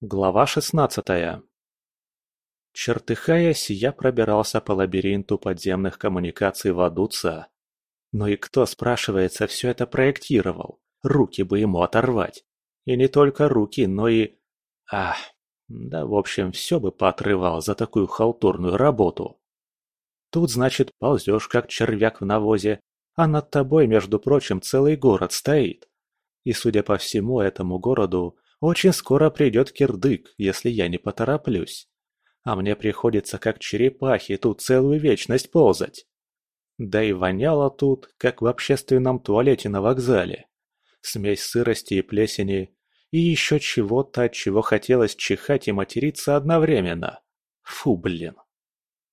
Глава шестнадцатая Чертыхаясь, я пробирался по лабиринту подземных коммуникаций Вадуца. Ну и кто, спрашивается, все это проектировал? Руки бы ему оторвать. И не только руки, но и... Ах, да в общем, все бы поотрывал за такую халтурную работу. Тут, значит, ползешь, как червяк в навозе, а над тобой, между прочим, целый город стоит. И, судя по всему, этому городу очень скоро придет кирдык, если я не потороплюсь. А мне приходится как черепахи тут целую вечность ползать. Да и воняло тут, как в общественном туалете на вокзале. Смесь сырости и плесени, и еще чего-то, от чего хотелось чихать и материться одновременно. Фу, блин.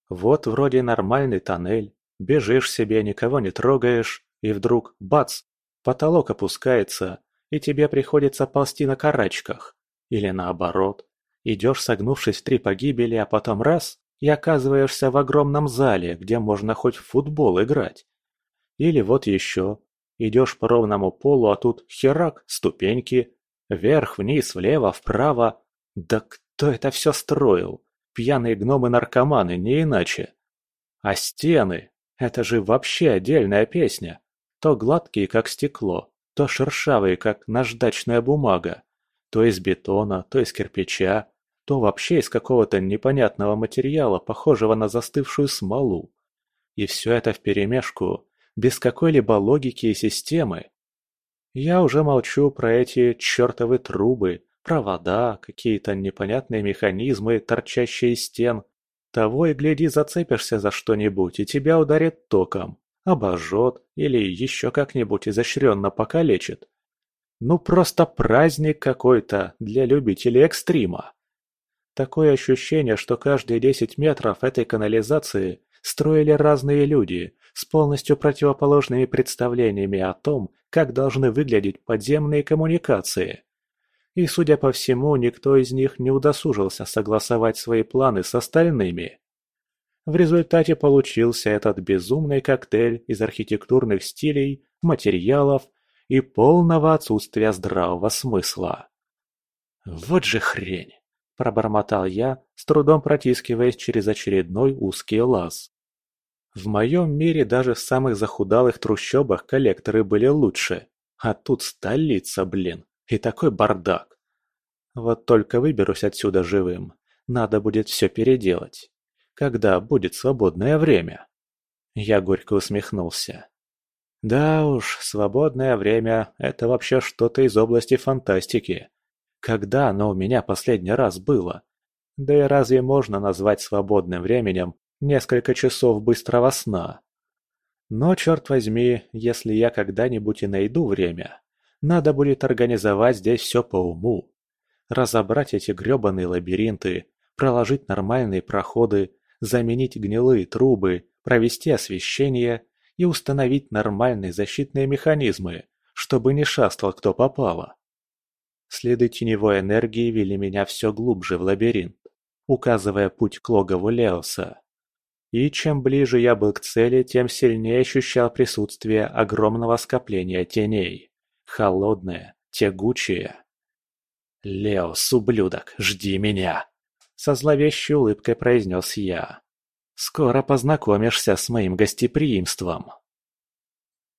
Вот вроде нормальный тоннель, бежишь себе, никого не трогаешь, и вдруг, бац, потолок опускается, и тебе приходится ползти на карачках. Или наоборот, идешь согнувшись в три погибели, а потом раз – и оказываешься в огромном зале, где можно хоть в футбол играть. Или вот еще, идешь по ровному полу, а тут херак, ступеньки, вверх, вниз, влево, вправо. Да кто это все строил? Пьяные гномы-наркоманы, не иначе. А стены – это же вообще отдельная песня. То гладкие, как стекло, то шершавые, как наждачная бумага, то из бетона, то из кирпича, то вообще из какого-то непонятного материала, похожего на застывшую смолу. И все это вперемешку, без какой-либо логики и системы. Я уже молчу про эти чертовы трубы, провода, какие-то непонятные механизмы, торчащие из стен. Того и гляди, зацепишься за что-нибудь, и тебя ударит током обожжет или еще как-нибудь изощренно покалечит. Ну просто праздник какой-то для любителей экстрима. Такое ощущение, что каждые 10 метров этой канализации строили разные люди с полностью противоположными представлениями о том, как должны выглядеть подземные коммуникации. И, судя по всему, никто из них не удосужился согласовать свои планы с остальными. В результате получился этот безумный коктейль из архитектурных стилей, материалов и полного отсутствия здравого смысла. «Вот же хрень!» – пробормотал я, с трудом протискиваясь через очередной узкий лаз. В моем мире даже в самых захудалых трущобах коллекторы были лучше, а тут столица, блин, и такой бардак. Вот только выберусь отсюда живым, надо будет все переделать когда будет свободное время. Я горько усмехнулся. Да уж, свободное время – это вообще что-то из области фантастики. Когда оно у меня последний раз было? Да и разве можно назвать свободным временем несколько часов быстрого сна? Но, черт возьми, если я когда-нибудь и найду время, надо будет организовать здесь все по уму. Разобрать эти грёбаные лабиринты, проложить нормальные проходы, заменить гнилые трубы, провести освещение и установить нормальные защитные механизмы, чтобы не шастал кто попало. Следы теневой энергии вели меня все глубже в лабиринт, указывая путь к логову Леоса. И чем ближе я был к цели, тем сильнее ощущал присутствие огромного скопления теней. Холодное, тягучее. «Леос, ублюдок, жди меня!» Со зловещей улыбкой произнес я. «Скоро познакомишься с моим гостеприимством».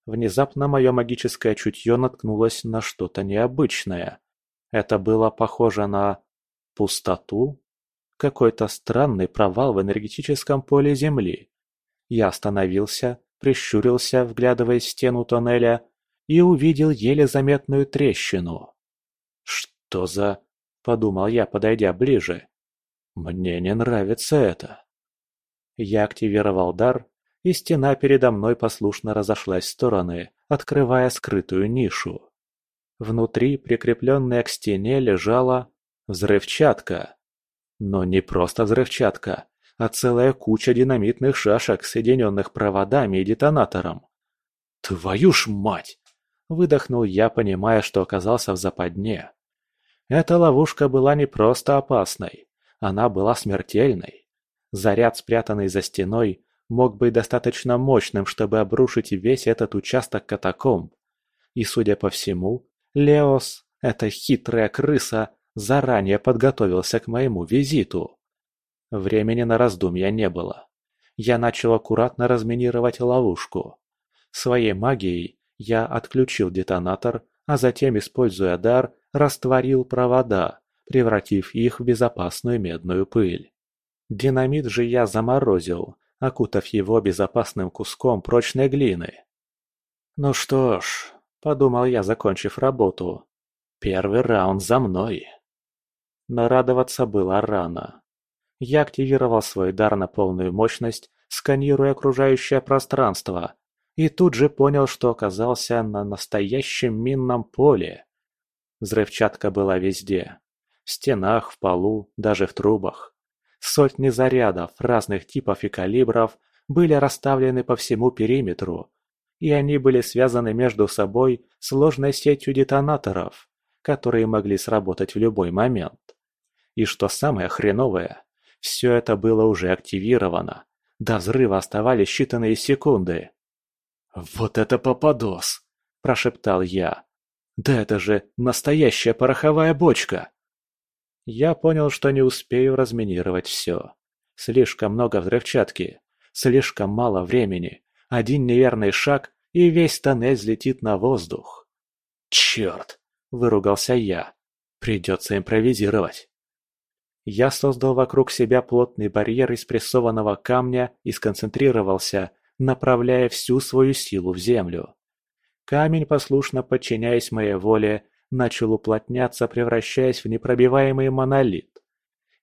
Внезапно мое магическое чутье наткнулось на что-то необычное. Это было похоже на... пустоту? Какой-то странный провал в энергетическом поле Земли. Я остановился, прищурился, вглядываясь в стену тоннеля, и увидел еле заметную трещину. «Что за...» — подумал я, подойдя ближе. Мне не нравится это. Я активировал дар, и стена передо мной послушно разошлась в стороны, открывая скрытую нишу. Внутри, прикрепленная к стене, лежала взрывчатка. Но не просто взрывчатка, а целая куча динамитных шашек, соединенных проводами и детонатором. «Твою ж мать!» – выдохнул я, понимая, что оказался в западне. Эта ловушка была не просто опасной, она была смертельной. Заряд, спрятанный за стеной, мог быть достаточно мощным, чтобы обрушить весь этот участок катакомб. И, судя по всему, Леос, эта хитрая крыса, заранее подготовился к моему визиту. Времени на раздумья не было. Я начал аккуратно разминировать ловушку. Своей магией я отключил детонатор, а затем, используя дар, растворил провода, превратив их в безопасную медную пыль. Динамит же я заморозил, окутав его безопасным куском прочной глины. «Ну что ж», — подумал я, закончив работу, — «первый раунд за мной». Но радоваться было рано. Я активировал свой дар на полную мощность, сканируя окружающее пространство, и тут же понял, что оказался на настоящем минном поле. Взрывчатка была везде. В стенах, в полу, даже в трубах. Сотни зарядов разных типов и калибров были расставлены по всему периметру, и они были связаны между собой сложной сетью детонаторов, которые могли сработать в любой момент. И что самое хреновое, все это было уже активировано. До взрыва оставались считанные секунды. «Вот это попадос!» – прошептал я. «Да это же настоящая пороховая бочка!» Я понял, что не успею разминировать все. Слишком много взрывчатки, слишком мало времени. Один неверный шаг, и весь тоннель взлетит на воздух. «Черт!» – выругался я. «Придется импровизировать». Я создал вокруг себя плотный барьер из прессованного камня и сконцентрировался, направляя всю свою силу в землю. Камень, послушно подчиняясь моей воле, начал уплотняться, превращаясь в непробиваемый монолит.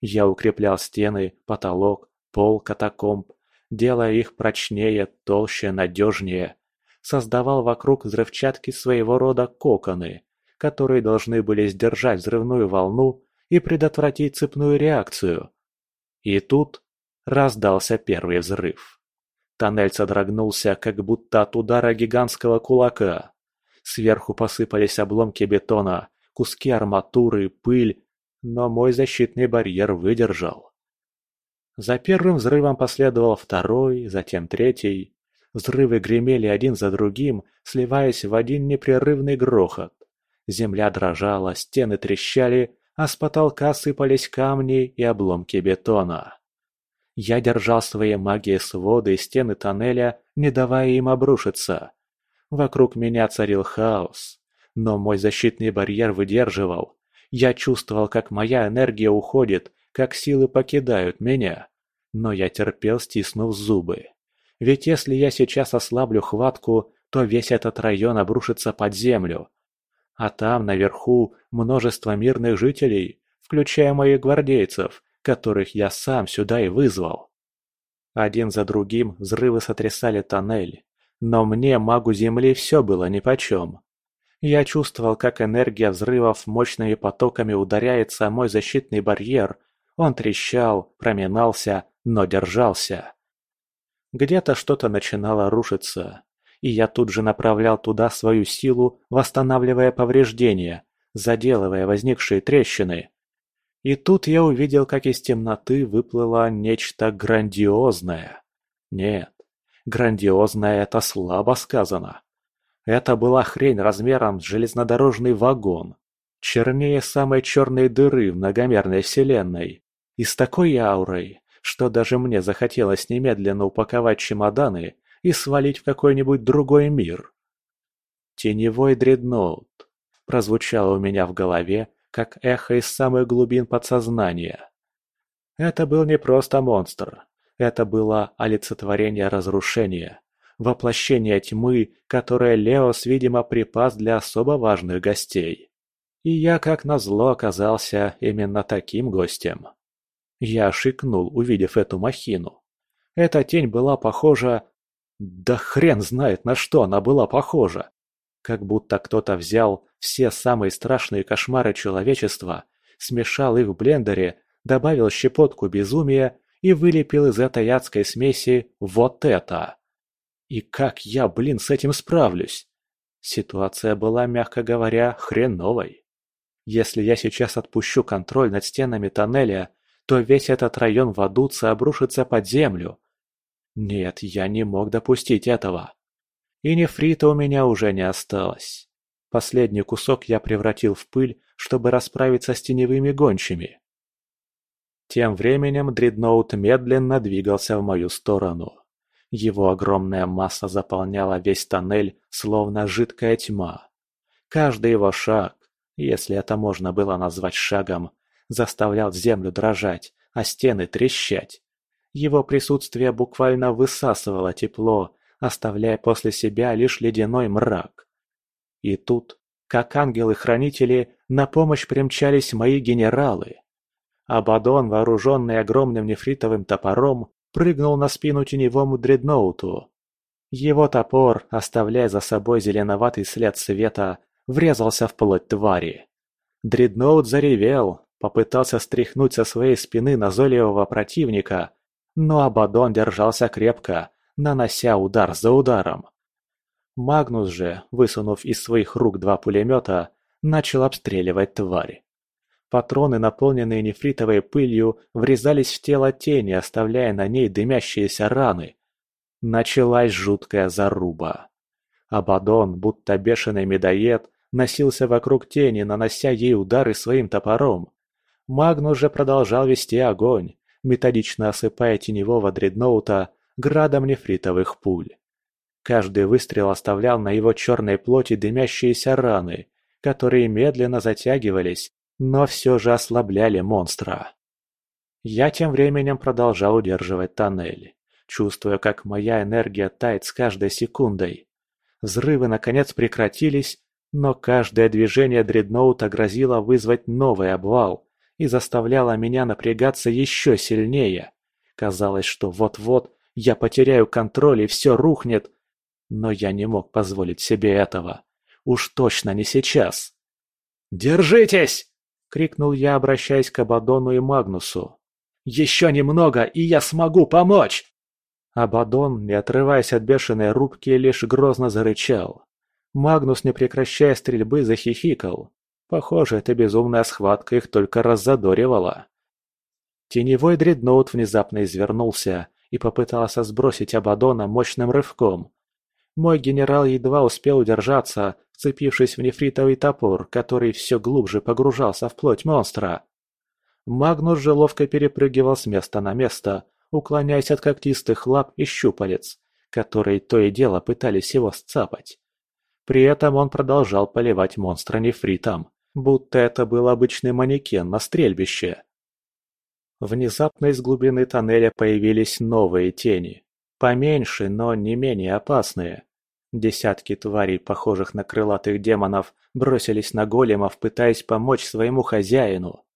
Я укреплял стены, потолок, пол катакомб, делая их прочнее, толще, надежнее. Создавал вокруг взрывчатки своего рода коконы, которые должны были сдержать взрывную волну и предотвратить цепную реакцию. И тут раздался первый взрыв. Тоннель содрогнулся, как будто от удара гигантского кулака. Сверху посыпались обломки бетона, куски арматуры, пыль, но мой защитный барьер выдержал. За первым взрывом последовал второй, затем третий. Взрывы гремели один за другим, сливаясь в один непрерывный грохот. Земля дрожала, стены трещали, а с потолка сыпались камни и обломки бетона. Я держал своей магией своды и стены тоннеля, не давая им обрушиться. Вокруг меня царил хаос, но мой защитный барьер выдерживал. Я чувствовал, как моя энергия уходит, как силы покидают меня. Но я терпел, стиснув зубы. Ведь если я сейчас ослаблю хватку, то весь этот район обрушится под землю. А там, наверху, множество мирных жителей, включая моих гвардейцев, которых я сам сюда и вызвал. Один за другим взрывы сотрясали тоннель, но мне, магу Земли, все было нипочем. Я чувствовал, как энергия взрывов мощными потоками ударяется о мой защитный барьер. Он трещал, проминался, но держался. Где-то что-то начинало рушиться, и я тут же направлял туда свою силу, восстанавливая повреждения, заделывая возникшие трещины. И тут я увидел, как из темноты выплыло нечто грандиозное. Нет, Грандиозное это слабо сказано. Это была хрень размером с железнодорожный вагон. Чернее самой черной дыры в многомерной вселенной. И с такой аурой, что даже мне захотелось немедленно упаковать чемоданы и свалить в какой-нибудь другой мир. «Теневой дредноут» прозвучало у меня в голове, как эхо из самых глубин подсознания. Это был не просто монстр, это было олицетворение разрушения, воплощение тьмы, которое Леос, видимо, припас для особо важных гостей. И я, как назло, оказался именно таким гостем. Я шикнул, увидев эту махину. Эта тень была похожа... Да хрен знает, на что она была похожа. Как будто кто-то взял все самые страшные кошмары человечества, смешал их в блендере, добавил щепотку безумия и вылепил из этой адской смеси вот это. И как я, блин, с этим справлюсь? Ситуация была, мягко говоря, хреновой. Если я сейчас отпущу контроль над стенами тоннеля, то весь этот район Вадуца обрушится под землю. Нет, я не мог допустить этого. И нефрита у меня уже не осталось. Последний кусок я превратил в пыль, чтобы расправиться с теневыми гончими. Тем временем дредноут медленно двигался в мою сторону. Его огромная масса заполняла весь тоннель, словно жидкая тьма. Каждый его шаг, если это можно было назвать шагом, заставлял землю дрожать, а стены трещать. Его присутствие буквально высасывало тепло, оставляя после себя лишь ледяной мрак. И тут, как ангелы-хранители, на помощь примчались мои генералы. Абадон, вооруженный огромным нефритовым топором, прыгнул на спину теневому дредноуту. Его топор, оставляя за собой зеленоватый след света, врезался в плоть твари. Дредноут заревел, попытался стряхнуть со своей спины назойливого противника, но Абадон держался крепко, нанося удар за ударом. Магнус же, высунув из своих рук два пулемета, начал обстреливать тварь. Патроны, наполненные нефритовой пылью, врезались в тело тени, оставляя на ней дымящиеся раны. Началась жуткая заруба. Абадон, будто бешеный медоед, носился вокруг тени, нанося ей удары своим топором. Магнус же продолжал вести огонь, методично осыпая теневого дредноута градом нефритовых пуль. Каждый выстрел оставлял на его черной плоти дымящиеся раны, которые медленно затягивались, но все же ослабляли монстра. Я тем временем продолжал удерживать тоннель, чувствуя, как моя энергия тает с каждой секундой. Взрывы наконец прекратились, но каждое движение дредноута грозило вызвать новый обвал и заставляло меня напрягаться еще сильнее. Казалось, что вот-вот я потеряю контроль и все рухнет, но я не мог позволить себе этого. Уж точно не сейчас. «Держитесь!» — крикнул я, обращаясь к Абадону и Магнусу. «Еще немного, и я смогу помочь!» Абадон, не отрываясь от бешеной рубки, лишь грозно зарычал. Магнус, не прекращая стрельбы, захихикал. Похоже, эта безумная схватка их только раззадоривала. Теневой дредноут внезапно извернулся и попытался сбросить Абадона мощным рывком. Мой генерал едва успел удержаться, вцепившись в нефритовый топор, который все глубже погружался в плоть монстра. Магнус же ловко перепрыгивал с места на место, уклоняясь от когтистых лап и щупалец, которые то и дело пытались его сцапать. При этом он продолжал поливать монстра нефритом, будто это был обычный манекен на стрельбище. Внезапно из глубины тоннеля появились новые тени. Поменьше, но не менее опасные. Десятки тварей, похожих на крылатых демонов, бросились на големов, пытаясь помочь своему хозяину.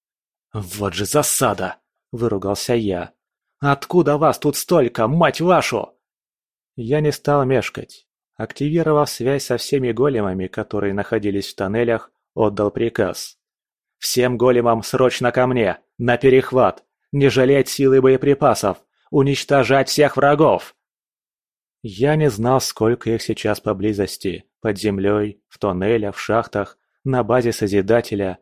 «Вот же засада!» – выругался я. «Откуда вас тут столько, мать вашу?» Я не стал мешкать. Активировав связь со всеми големами, которые находились в тоннелях, отдал приказ. «Всем големам срочно ко мне! На перехват! Не жалеть силы боеприпасов! Уничтожать всех врагов!» Я не знал, сколько их сейчас поблизости, под землей, в тоннелях, в шахтах, на базе Созидателя,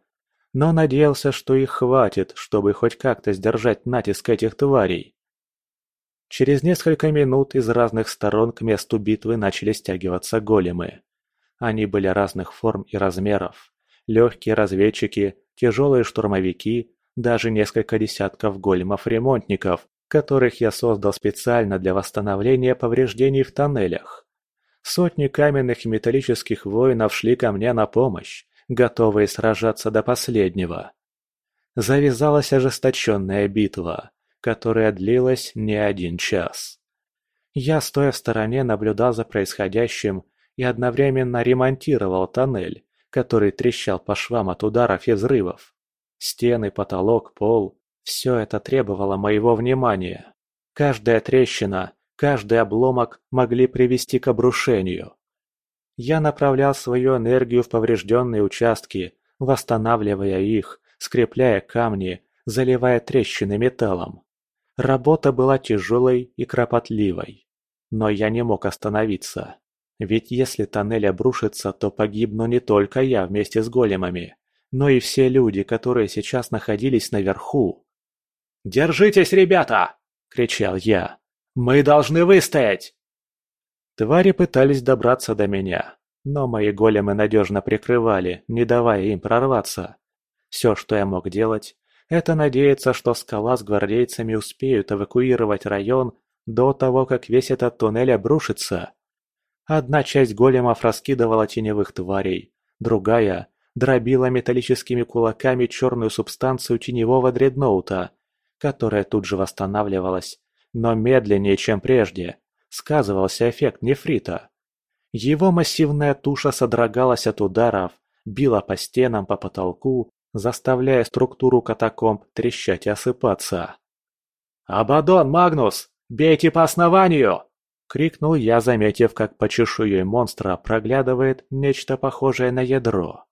но надеялся, что их хватит, чтобы хоть как-то сдержать натиск этих тварей. Через несколько минут из разных сторон к месту битвы начали стягиваться големы. Они были разных форм и размеров. Легкие разведчики, тяжелые штурмовики, даже несколько десятков големов-ремонтников, которых я создал специально для восстановления повреждений в тоннелях. Сотни каменных и металлических воинов шли ко мне на помощь, готовые сражаться до последнего. Завязалась ожесточенная битва которая длилась не один час. Я, стоя в стороне, наблюдал за происходящим и одновременно ремонтировал тоннель, который трещал по швам от ударов и взрывов. Стены, потолок, пол – все это требовало моего внимания. Каждая трещина, каждый обломок могли привести к обрушению. Я направлял свою энергию в поврежденные участки, восстанавливая их, скрепляя камни, заливая трещины металлом. Работа была тяжелой и кропотливой. Но я не мог остановиться. Ведь если тоннель обрушится, то погибну не только я вместе с големами, но и все люди, которые сейчас находились наверху. «Держитесь, ребята!» – кричал я. «Мы должны выстоять!» Твари пытались добраться до меня, но мои големы надежно прикрывали, не давая им прорваться. Все, что я мог делать, это надеяться, что скала с гвардейцами успеют эвакуировать район до того, как весь этот туннель обрушится. Одна часть големов раскидывала теневых тварей, другая дробила металлическими кулаками черную субстанцию теневого дредноута, которая тут же восстанавливалась, но медленнее, чем прежде, сказывался эффект нефрита. Его массивная туша содрогалась от ударов, била по стенам, по потолку, заставляя структуру катакомб трещать и осыпаться. «Абадон, Магнус! Бейте по основанию!» — крикнул я, заметив, как по чешуе монстра проглядывает нечто похожее на ядро.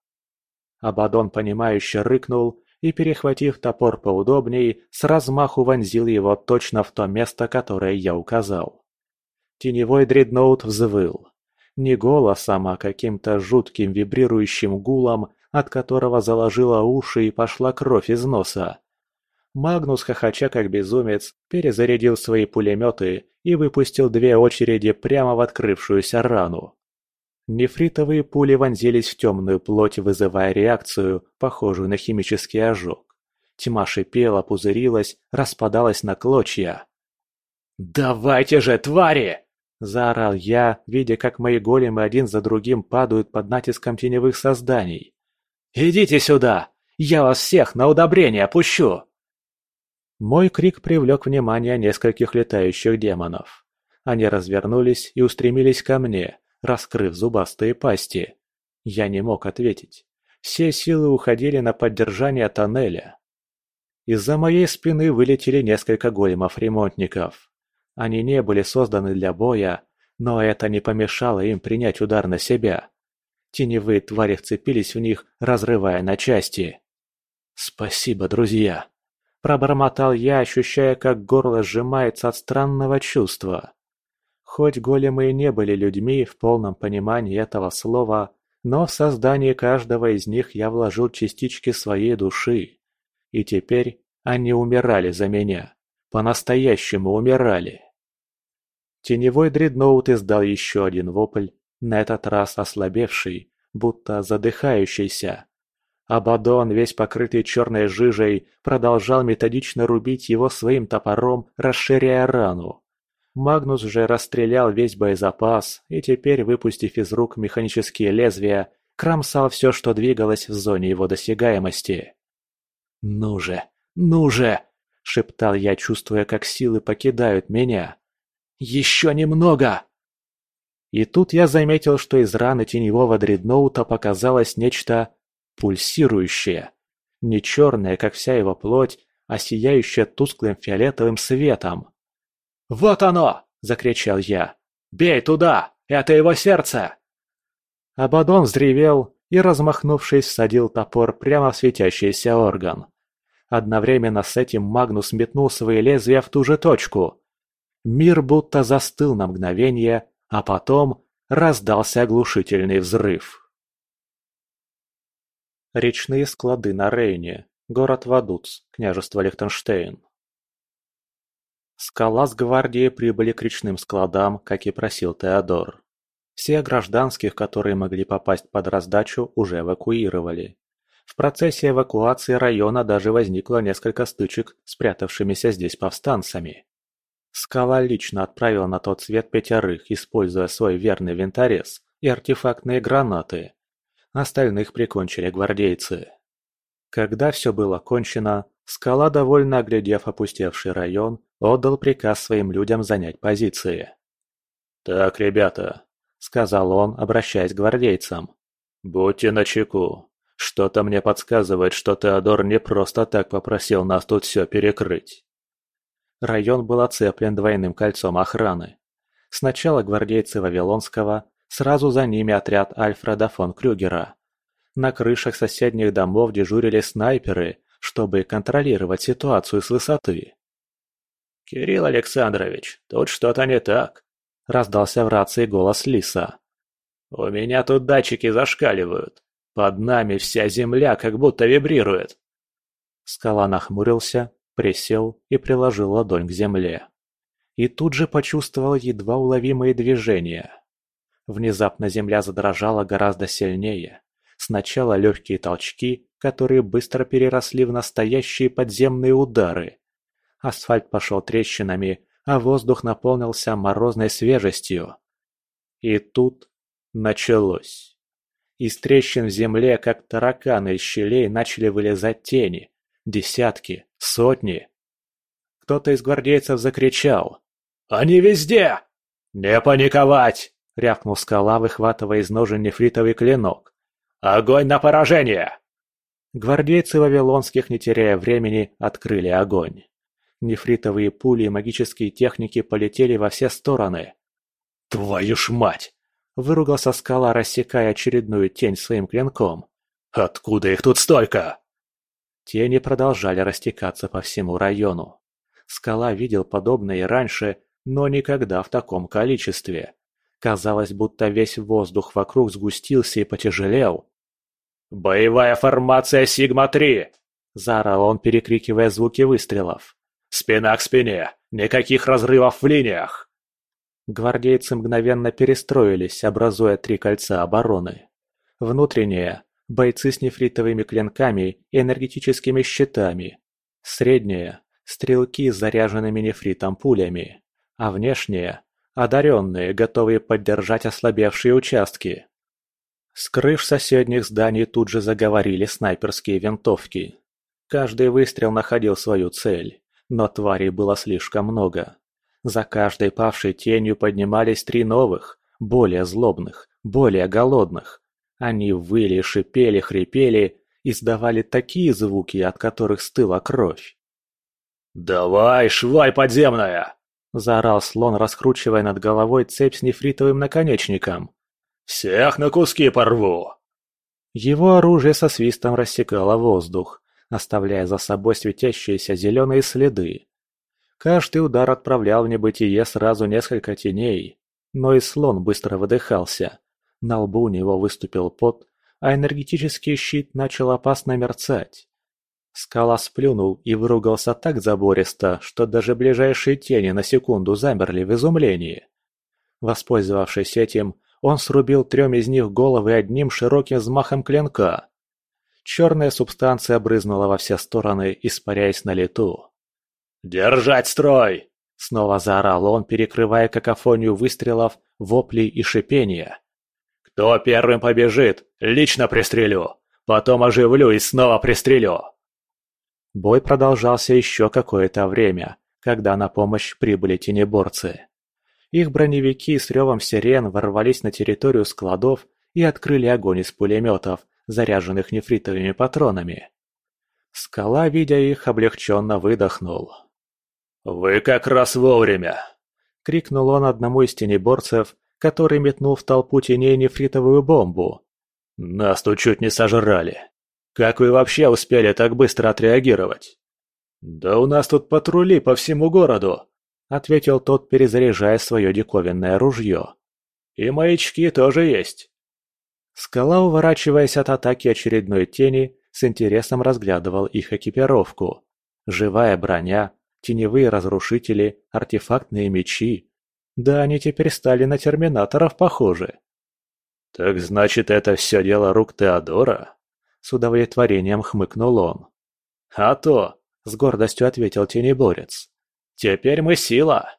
Абадон, понимающе рыкнул и, перехватив топор поудобней, с размаху вонзил его точно в то место, которое я указал. Теневой дредноут взвыл. Не голосом, а каким-то жутким вибрирующим гулом, от которого заложила уши и пошла кровь из носа. Магнус, хохоча как безумец, перезарядил свои пулеметы и выпустил две очереди прямо в открывшуюся рану. Нефритовые пули вонзились в темную плоть, вызывая реакцию, похожую на химический ожог. Тьма шипела, пузырилась, распадалась на клочья. «Давайте же, твари!» – заорал я, видя, как мои големы один за другим падают под натиском теневых созданий. «Идите сюда! Я вас всех на удобрение пущу!» Мой крик привлек внимание нескольких летающих демонов. Они развернулись и устремились ко мне, раскрыв зубастые пасти. Я не мог ответить. Все силы уходили на поддержание тоннеля. Из-за моей спины вылетели несколько големов-ремонтников. Они не были созданы для боя, но это не помешало им принять удар на себя. Теневые твари вцепились в них, разрывая на части. «Спасибо, друзья!» Пробормотал я, ощущая, как горло сжимается от странного чувства. Хоть големы и не были людьми в полном понимании этого слова, но в создание каждого из них я вложил частички своей души. И теперь они умирали за меня. По-настоящему умирали. Теневой дредноут издал еще один вопль, на этот раз ослабевший, будто задыхающийся. Абадон, весь покрытый черной жижей, продолжал методично рубить его своим топором, расширяя рану. Магнус же расстрелял весь боезапас и теперь, выпустив из рук механические лезвия, кромсал все, что двигалось в зоне его досягаемости. «Ну же, ну же!» – шептал я, чувствуя, как силы покидают меня. «Еще немного!» И тут я заметил, что из раны теневого дредноута показалось нечто пульсирующее. Не черное, как вся его плоть, а сияющее тусклым фиолетовым светом. «Вот оно!» – закричал я. «Бей туда! Это его сердце!» Абадон взревел и, размахнувшись, всадил топор прямо в светящийся орган. Одновременно с этим Магнус метнул свои лезвия в ту же точку. Мир будто застыл на мгновение, а потом раздался оглушительный взрыв. Речные склады на Рейне, город Вадуц, княжество Лихтенштейн. Скала с гвардией прибыли к речным складам, как и просил Теодор. Все гражданских, которые могли попасть под раздачу, уже эвакуировали. В процессе эвакуации района даже возникло несколько стычек с здесь повстанцами. Скала лично отправила на тот свет пятерых, используя свой верный винторез и артефактные гранаты. Остальных прикончили гвардейцы. Когда все было кончено, Скала, довольно оглядев опустевший район, отдал приказ своим людям занять позиции. «Так, ребята», — сказал он, обращаясь к гвардейцам, — «будьте начеку. Что-то мне подсказывает, что Теодор не просто так попросил нас тут все перекрыть». Район был оцеплен двойным кольцом охраны. Сначала гвардейцы Вавилонского, сразу за ними отряд Альфреда фон Крюгера. На крышах соседних домов дежурили снайперы, чтобы контролировать ситуацию с высоты. «Кирилл Александрович, тут что-то не так», — раздался в рации голос Лиса. «У меня тут датчики зашкаливают. Под нами вся земля как будто вибрирует». Скала нахмурился, присел и приложил ладонь к земле. И тут же почувствовал едва уловимые движения. Внезапно земля задрожала гораздо сильнее. Сначала легкие толчки, которые быстро переросли в настоящие подземные удары. Асфальт пошел трещинами, а воздух наполнился морозной свежестью. И тут началось. Из трещин в земле, как тараканы из щелей, начали вылезать тени. Десятки, сотни. Кто-то из гвардейцев закричал. «Они везде!» «Не паниковать!» — рявкнул скала, выхватывая из ножен нефритовый клинок. «Огонь на поражение!» Гвардейцы вавилонских, не теряя времени, открыли огонь. Нефритовые пули и магические техники полетели во все стороны. «Твою ж мать!» – выругался скала, рассекая очередную тень своим клинком. «Откуда их тут столько?» Тени продолжали растекаться по всему району. Скала видел подобное и раньше, но никогда в таком количестве. Казалось, будто весь воздух вокруг сгустился и потяжелел. «Боевая формация Сигма-3!» – заорал он, перекрикивая звуки выстрелов. «Спина к спине! Никаких разрывов в линиях!» Гвардейцы мгновенно перестроились, образуя три кольца обороны. Внутреннее – бойцы с нефритовыми клинками и энергетическими щитами. Среднее – стрелки с заряженными нефритом пулями. А внешнее – одаренные, готовые поддержать ослабевшие участки. С крыш соседних зданий тут же заговорили снайперские винтовки. Каждый выстрел находил свою цель, но тварей было слишком много. За каждой павшей тенью поднимались три новых, более злобных, более голодных. Они выли, шипели, хрипели, издавали такие звуки, от которых стыла кровь. «Давай, шваль подземная!» – заорал слон, раскручивая над головой цепь с нефритовым наконечником. «Всех на куски порву!» Его оружие со свистом рассекало воздух, оставляя за собой светящиеся зеленые следы. Каждый удар отправлял в небытие сразу несколько теней, но и слон быстро выдыхался. На лбу у него выступил пот, а энергетический щит начал опасно мерцать. Скала сплюнул и выругался так забористо, что даже ближайшие тени на секунду замерли в изумлении. Воспользовавшись этим, он срубил трем из них головы одним широким взмахом клинка. Черная субстанция брызнула во все стороны, испаряясь на лету. «Держать строй!» — снова заорал он, перекрывая какофонию выстрелов, воплей и шипения. «Кто первым побежит, лично пристрелю, потом оживлю и снова пристрелю!» Бой продолжался еще какое-то время, когда на помощь прибыли тенеборцы. Их броневики с ревом сирен ворвались на территорию складов и открыли огонь из пулеметов, заряженных нефритовыми патронами. Скала, видя их, облегченно выдохнул. «Вы как раз вовремя!» — крикнул он одному из тенеборцев, который метнул в толпу теней нефритовую бомбу. «Нас тут чуть не сожрали. Как вы вообще успели так быстро отреагировать?» «Да у нас тут патрули по всему городу!» — ответил тот, перезаряжая свое диковинное ружье. «И маячки тоже есть». Скала, уворачиваясь от атаки очередной тени, с интересом разглядывал их экипировку. Живая броня, теневые разрушители, артефактные мечи. Да они теперь стали на терминаторов похожи. «Так значит, это все дело рук Теодора?» С удовлетворением хмыкнул он. «А то!» — с гордостью ответил тенеборец. Теперь мы сила!»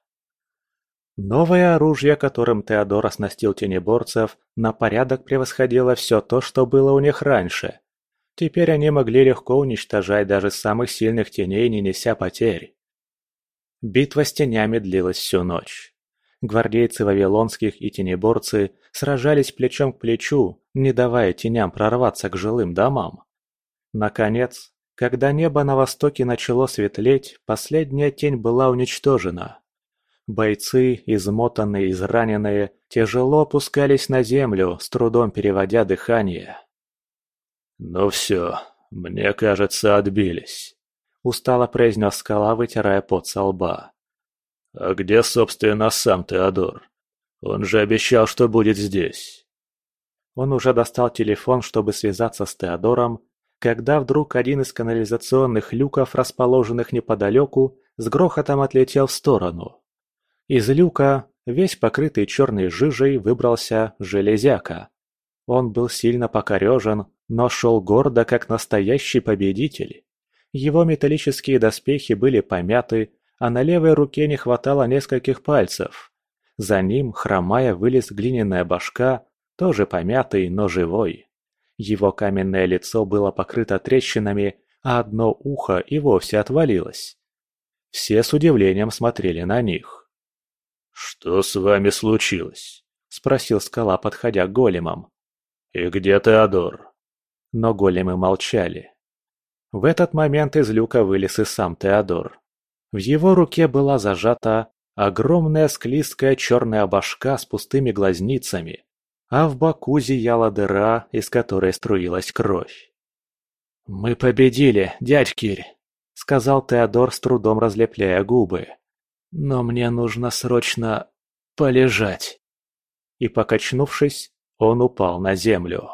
Новое оружие, которым Теодор оснастил тенеборцев, на порядок превосходило все то, что было у них раньше. Теперь они могли легко уничтожать даже самых сильных теней, не неся потерь. Битва с тенями длилась всю ночь. Гвардейцы вавилонских и тенеборцы сражались плечом к плечу, не давая теням прорваться к жилым домам. Наконец, когда небо на востоке начало светлеть, последняя тень была уничтожена. Бойцы, измотанные, израненные, тяжело опускались на землю, с трудом переводя дыхание. «Ну все, мне кажется, отбились», — устало произнес скала, вытирая пот со лба. «А где, собственно, сам Теодор? Он же обещал, что будет здесь». Он уже достал телефон, чтобы связаться с Теодором, когда вдруг один из канализационных люков, расположенных неподалеку, с грохотом отлетел в сторону. Из люка, весь покрытый черной жижей, выбрался железяка. Он был сильно покорежен, но шел гордо, как настоящий победитель. Его металлические доспехи были помяты, а на левой руке не хватало нескольких пальцев. За ним, хромая, вылез глиняная башка, тоже помятый, но живой. Его каменное лицо было покрыто трещинами, а одно ухо и вовсе отвалилось. Все с удивлением смотрели на них. «Что с вами случилось?» – спросил скала, подходя к големам. «И где Теодор?» Но големы молчали. В этот момент из люка вылез и сам Теодор. В его руке была зажата огромная склизкая черная башка с пустыми глазницами, а в боку зияла дыра, из которой струилась кровь. «Мы победили, дядь Кирь!» — сказал Теодор с трудом разлепляя губы. «Но мне нужно срочно полежать». И, покачнувшись, он упал на землю.